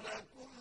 وَلَكُمْ